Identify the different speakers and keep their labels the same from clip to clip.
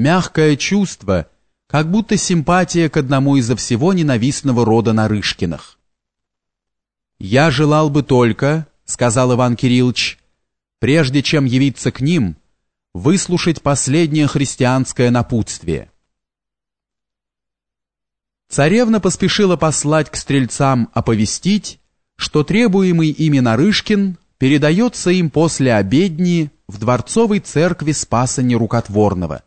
Speaker 1: мягкое чувство, как будто симпатия к одному из-за всего ненавистного рода Нарышкиных. «Я желал бы только, — сказал Иван Кириллович, — прежде чем явиться к ним, выслушать последнее христианское напутствие». Царевна поспешила послать к стрельцам оповестить, что требуемый ими Нарышкин передается им после обедни в дворцовой церкви Спаса Нерукотворного.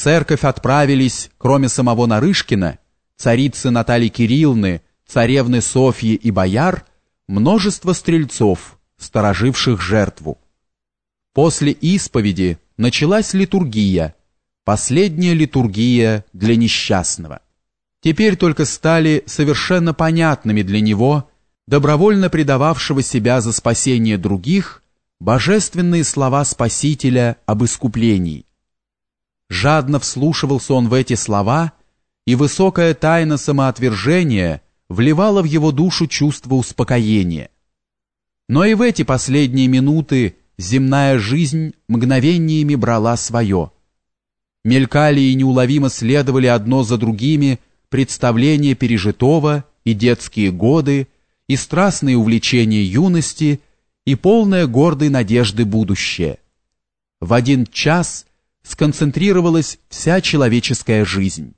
Speaker 1: Церковь отправились, кроме самого Нарышкина, царицы Натальи Кирилловны, царевны Софьи и бояр, множество стрельцов, стороживших жертву. После исповеди началась литургия, последняя литургия для несчастного теперь только стали совершенно понятными для него, добровольно предававшего себя за спасение других, божественные слова Спасителя об искуплении. Жадно вслушивался он в эти слова, и высокая тайна самоотвержения вливала в его душу чувство успокоения. Но и в эти последние минуты земная жизнь мгновениями брала свое. Мелькали и неуловимо следовали одно за другими представления пережитого и детские годы, и страстные увлечения юности, и полная гордой надежды будущее. В один час сконцентрировалась вся человеческая жизнь.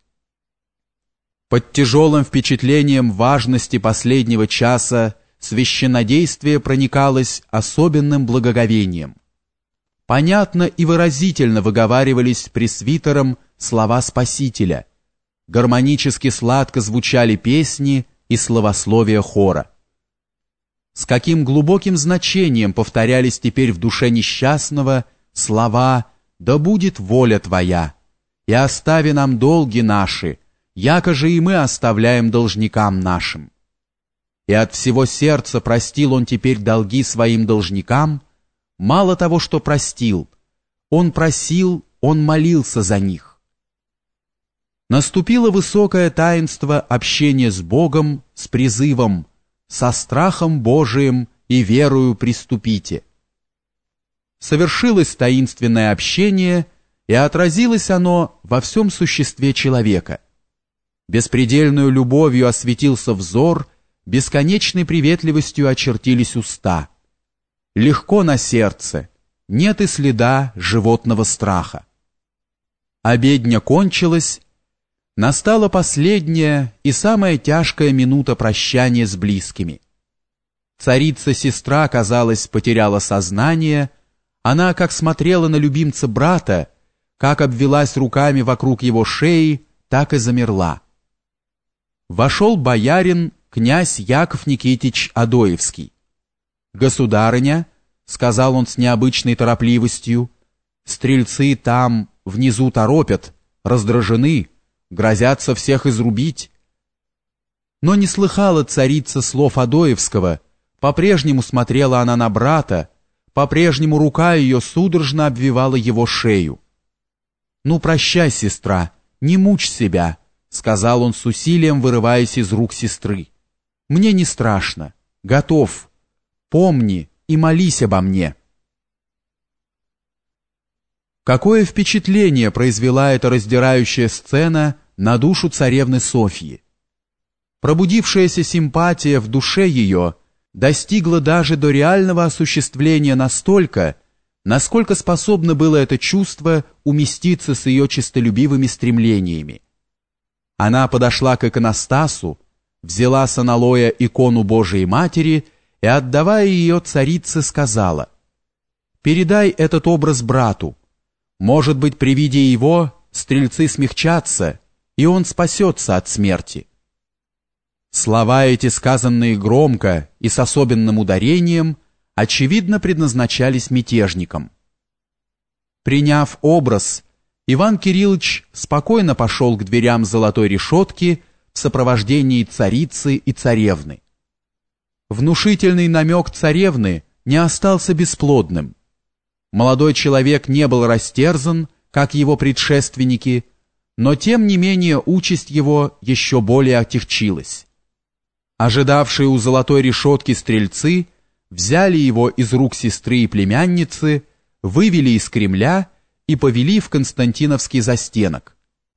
Speaker 1: Под тяжелым впечатлением важности последнего часа священнодействие проникалось особенным благоговением. Понятно и выразительно выговаривались пресвитером слова Спасителя – гармонически сладко звучали песни и словословия хора. С каким глубоким значением повторялись теперь в душе несчастного слова «Да будет воля Твоя» и «Остави нам долги наши, яко же и мы оставляем должникам нашим». И от всего сердца простил он теперь долги своим должникам, мало того, что простил, он просил, он молился за них наступило высокое таинство общения с Богом с призывом «Со страхом Божиим и верою приступите». Совершилось таинственное общение, и отразилось оно во всем существе человека. Беспредельную любовью осветился взор, бесконечной приветливостью очертились уста. Легко на сердце, нет и следа животного страха. Обедня кончилась, Настала последняя и самая тяжкая минута прощания с близкими. Царица-сестра, казалось, потеряла сознание, она как смотрела на любимца брата, как обвелась руками вокруг его шеи, так и замерла. Вошел боярин князь Яков Никитич Адоевский. «Государыня», — сказал он с необычной торопливостью, — «стрельцы там внизу торопят, раздражены» грозятся всех изрубить. Но не слыхала царица слов Адоевского, по-прежнему смотрела она на брата, по-прежнему рука ее судорожно обвивала его шею. «Ну, прощай, сестра, не мучь себя», — сказал он с усилием, вырываясь из рук сестры. «Мне не страшно. Готов. Помни и молись обо мне». Какое впечатление произвела эта раздирающая сцена на душу царевны Софьи. Пробудившаяся симпатия в душе ее достигла даже до реального осуществления настолько, насколько способно было это чувство уместиться с ее честолюбивыми стремлениями. Она подошла к иконостасу, взяла с аналоя икону Божией Матери и, отдавая ее царице, сказала, «Передай этот образ брату. Может быть, при виде его стрельцы смягчатся, и он спасется от смерти. Слова эти, сказанные громко и с особенным ударением, очевидно предназначались мятежникам. Приняв образ, Иван Кириллович спокойно пошел к дверям золотой решетки в сопровождении царицы и царевны. Внушительный намек царевны не остался бесплодным. Молодой человек не был растерзан, как его предшественники, но тем не менее участь его еще более отягчилась. Ожидавшие у золотой решетки стрельцы взяли его из рук сестры и племянницы, вывели из Кремля и повели в Константиновский застенок,